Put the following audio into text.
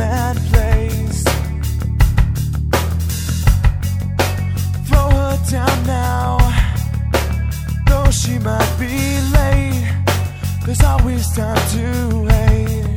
that place. Throw her down now, though she might be late. There's always time to wait.